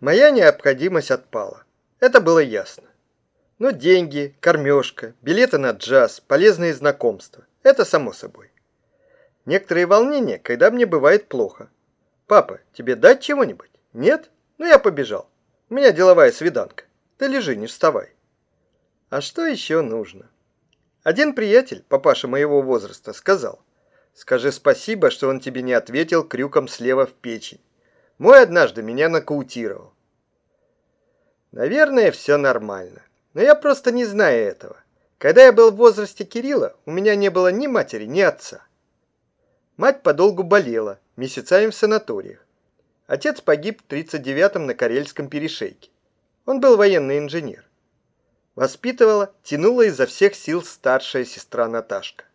Моя необходимость отпала. Это было ясно. Но деньги, кормежка, билеты на джаз, полезные знакомства – это само собой. Некоторые волнения, когда мне бывает плохо. «Папа, тебе дать чего-нибудь? Нет? Ну я побежал. У меня деловая свиданка. Ты лежи, не вставай». А что еще нужно? Один приятель, папаша моего возраста, сказал, «Скажи спасибо, что он тебе не ответил крюком слева в печень. Мой однажды меня нокаутировал». Наверное, все нормально. Но я просто не знаю этого. Когда я был в возрасте Кирилла, у меня не было ни матери, ни отца. Мать подолгу болела, месяцами в санаториях. Отец погиб в 39-м на Карельском перешейке. Он был военный инженер. Воспитывала, тянула изо всех сил старшая сестра Наташка.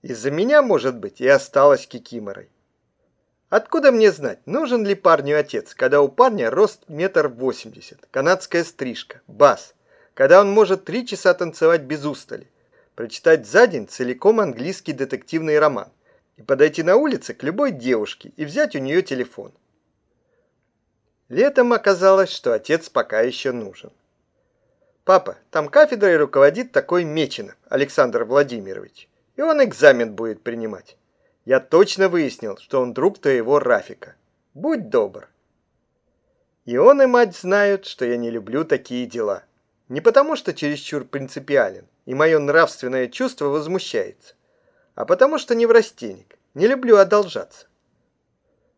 Из-за меня, может быть, и осталась кикиморой. Откуда мне знать, нужен ли парню отец, когда у парня рост метр восемьдесят, канадская стрижка, бас, когда он может три часа танцевать без устали, прочитать за день целиком английский детективный роман и подойти на улице к любой девушке и взять у нее телефон. Летом оказалось, что отец пока еще нужен. Папа, там кафедрой руководит такой Меченов Александр Владимирович, и он экзамен будет принимать. Я точно выяснил, что он друг твоего Рафика. Будь добр. И он и мать знают, что я не люблю такие дела. Не потому, что чересчур принципиален, и мое нравственное чувство возмущается, а потому, что не врастенник, не люблю одолжаться.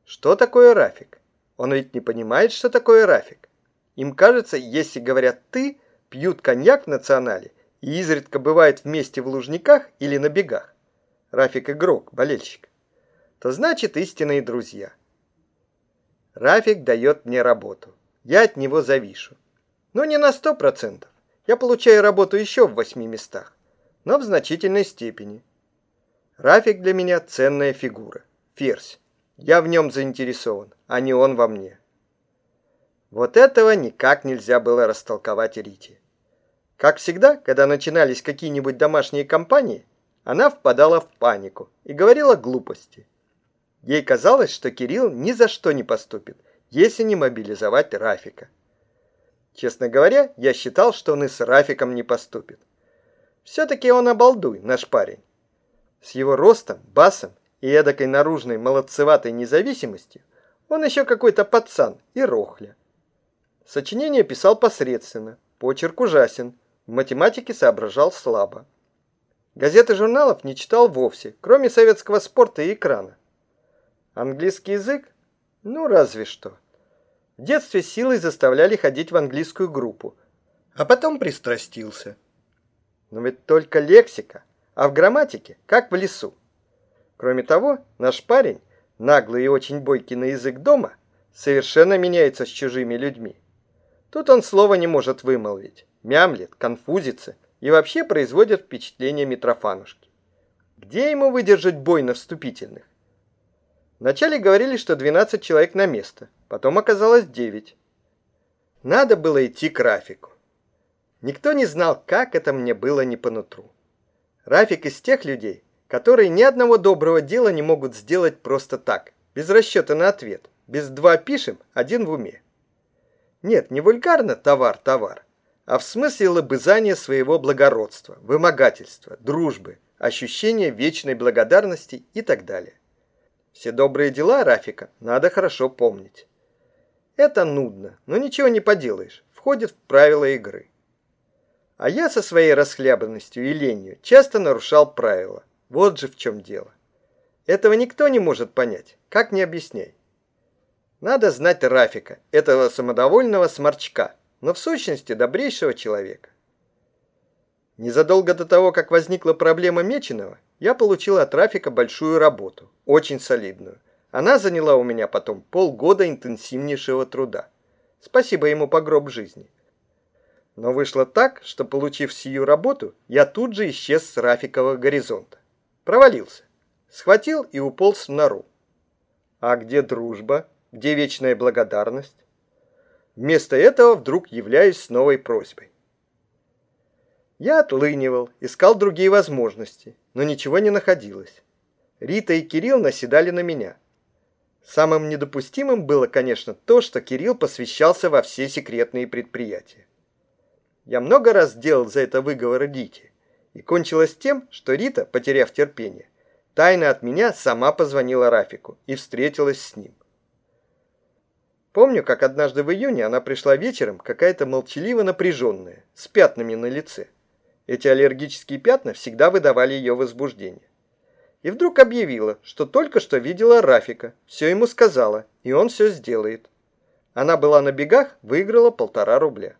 Что такое Рафик? Он ведь не понимает, что такое Рафик. Им кажется, если говорят «ты», пьют коньяк в национале и изредка бывают вместе в лужниках или на бегах. Рафик игрок, болельщик. То значит истинные друзья. Рафик дает мне работу. Я от него завишу. Но не на сто процентов. Я получаю работу еще в восьми местах, но в значительной степени. Рафик для меня ценная фигура. Ферзь. Я в нем заинтересован, а не он во мне. Вот этого никак нельзя было растолковать Рите. Как всегда, когда начинались какие-нибудь домашние компании, она впадала в панику и говорила глупости. Ей казалось, что Кирилл ни за что не поступит, если не мобилизовать Рафика. Честно говоря, я считал, что он и с Рафиком не поступит. Все-таки он обалдуй, наш парень. С его ростом, басом и эдакой наружной молодцеватой независимостью он еще какой-то пацан и рохля. Сочинение писал посредственно, почерк ужасен, в математике соображал слабо. Газеты журналов не читал вовсе, кроме советского спорта и экрана. Английский язык? Ну, разве что. В детстве силой заставляли ходить в английскую группу, а потом пристрастился. Но ведь только лексика, а в грамматике, как в лесу. Кроме того, наш парень, наглый и очень бойкий на язык дома, совершенно меняется с чужими людьми. Тут он слова не может вымолвить, мямлет, конфузится и вообще производит впечатление Митрофанушки. Где ему выдержать бой на вступительных? Вначале говорили, что 12 человек на место, потом оказалось 9. Надо было идти к Рафику. Никто не знал, как это мне было не по нутру. Рафик из тех людей, которые ни одного доброго дела не могут сделать просто так, без расчета на ответ, без два пишем, один в уме. Нет, не вульгарно товар-товар, а в смысле лобызания своего благородства, вымогательства, дружбы, ощущения вечной благодарности и так далее. Все добрые дела Рафика надо хорошо помнить. Это нудно, но ничего не поделаешь, входит в правила игры. А я со своей расхлябанностью и ленью часто нарушал правила. Вот же в чем дело. Этого никто не может понять, как не объясняй. Надо знать Рафика, этого самодовольного сморчка, но в сущности добрейшего человека. Незадолго до того, как возникла проблема Меченого, я получил от Рафика большую работу, очень солидную. Она заняла у меня потом полгода интенсивнейшего труда. Спасибо ему по гроб жизни. Но вышло так, что, получив сию работу, я тут же исчез с Рафикового горизонта. Провалился. Схватил и уполз в нору. А где дружба? Где вечная благодарность? Вместо этого вдруг являюсь с новой просьбой. Я отлынивал, искал другие возможности, но ничего не находилось. Рита и Кирилл наседали на меня. Самым недопустимым было, конечно, то, что Кирилл посвящался во все секретные предприятия. Я много раз делал за это выговор Рите, и кончилось тем, что Рита, потеряв терпение, тайно от меня сама позвонила Рафику и встретилась с ним. Помню, как однажды в июне она пришла вечером какая-то молчаливо напряженная, с пятнами на лице. Эти аллергические пятна всегда выдавали ее возбуждение. И вдруг объявила, что только что видела Рафика, все ему сказала, и он все сделает. Она была на бегах, выиграла полтора рубля.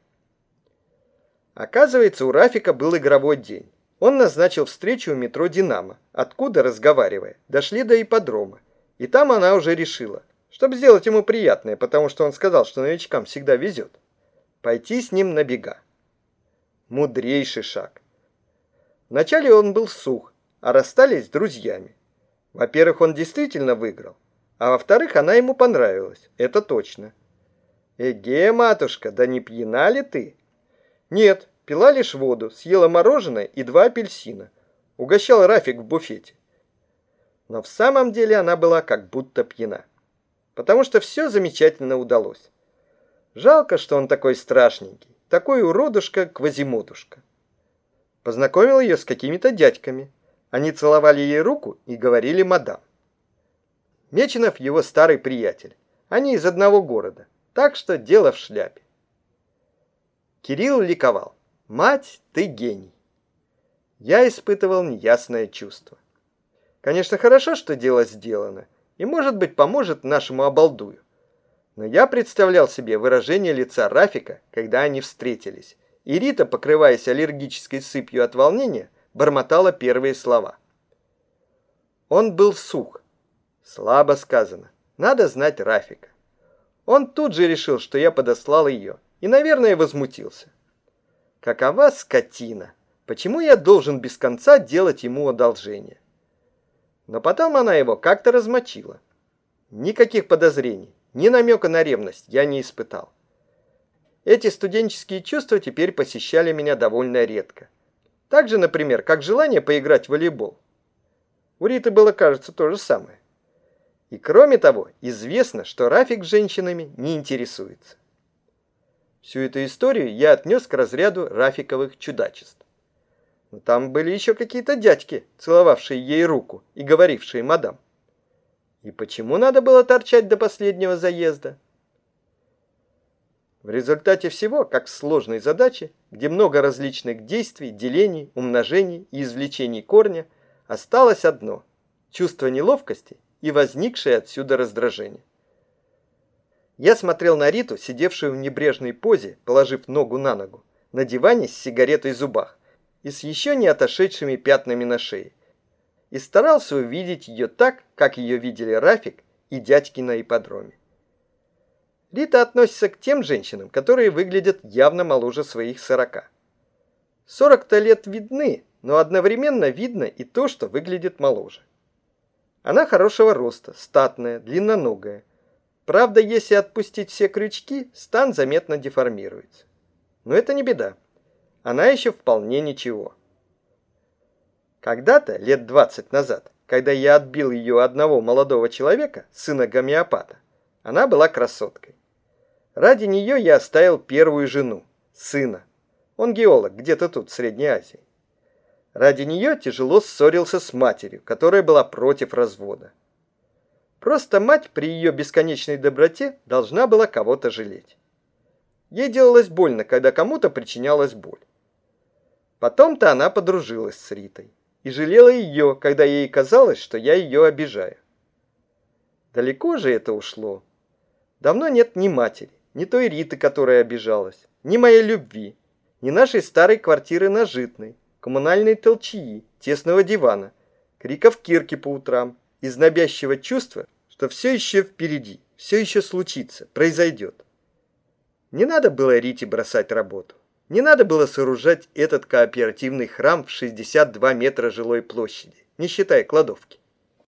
Оказывается, у Рафика был игровой день. Он назначил встречу у метро «Динамо», откуда, разговаривая, дошли до ипподрома. И там она уже решила – чтобы сделать ему приятное, потому что он сказал, что новичкам всегда везет. Пойти с ним на бега. Мудрейший шаг. Вначале он был сух, а расстались с друзьями. Во-первых, он действительно выиграл, а во-вторых, она ему понравилась, это точно. Эге, матушка, да не пьяна ли ты? Нет, пила лишь воду, съела мороженое и два апельсина. Угощал Рафик в буфете. Но в самом деле она была как будто пьяна потому что все замечательно удалось. Жалко, что он такой страшненький, такой уродушка-квазимодушка. Познакомил ее с какими-то дядьками. Они целовали ей руку и говорили «мадам». Меченов его старый приятель. Они из одного города, так что дело в шляпе. Кирилл ликовал. «Мать, ты гений!» Я испытывал неясное чувство. Конечно, хорошо, что дело сделано, и, может быть, поможет нашему обалдую. Но я представлял себе выражение лица Рафика, когда они встретились, и Рита, покрываясь аллергической сыпью от волнения, бормотала первые слова. Он был сух. Слабо сказано. Надо знать Рафика. Он тут же решил, что я подослал ее, и, наверное, возмутился. Какова скотина! Почему я должен без конца делать ему одолжение? Но потом она его как-то размочила. Никаких подозрений, ни намека на ревность я не испытал. Эти студенческие чувства теперь посещали меня довольно редко. Так же, например, как желание поиграть в волейбол. У Риты было, кажется, то же самое. И кроме того, известно, что Рафик женщинами не интересуется. Всю эту историю я отнес к разряду Рафиковых чудачеств. Но там были еще какие-то дядьки, целовавшие ей руку и говорившие «мадам». И почему надо было торчать до последнего заезда? В результате всего, как в сложной задаче, где много различных действий, делений, умножений и извлечений корня, осталось одно – чувство неловкости и возникшее отсюда раздражение. Я смотрел на Риту, сидевшую в небрежной позе, положив ногу на ногу, на диване с сигаретой в зубах и с еще не отошедшими пятнами на шее. И старался увидеть ее так, как ее видели Рафик и дядьки на ипподроме. Рита относится к тем женщинам, которые выглядят явно моложе своих сорока. Сорок-то лет видны, но одновременно видно и то, что выглядит моложе. Она хорошего роста, статная, длинноногая. Правда, если отпустить все крючки, стан заметно деформируется. Но это не беда она еще вполне ничего. Когда-то, лет 20 назад, когда я отбил ее одного молодого человека, сына гомеопата, она была красоткой. Ради нее я оставил первую жену, сына. Он геолог, где-то тут, в Средней Азии. Ради нее тяжело ссорился с матерью, которая была против развода. Просто мать при ее бесконечной доброте должна была кого-то жалеть. Ей делалось больно, когда кому-то причинялась боль. Потом-то она подружилась с Ритой и жалела ее, когда ей казалось, что я ее обижаю. Далеко же это ушло. Давно нет ни матери, ни той Риты, которая обижалась, ни моей любви, ни нашей старой квартиры на Житной, коммунальной толчии, тесного дивана, криков Кирки по утрам и знобящего чувства, что все еще впереди, все еще случится, произойдет. Не надо было Рите бросать работу. Не надо было сооружать этот кооперативный храм в 62 метра жилой площади, не считая кладовки.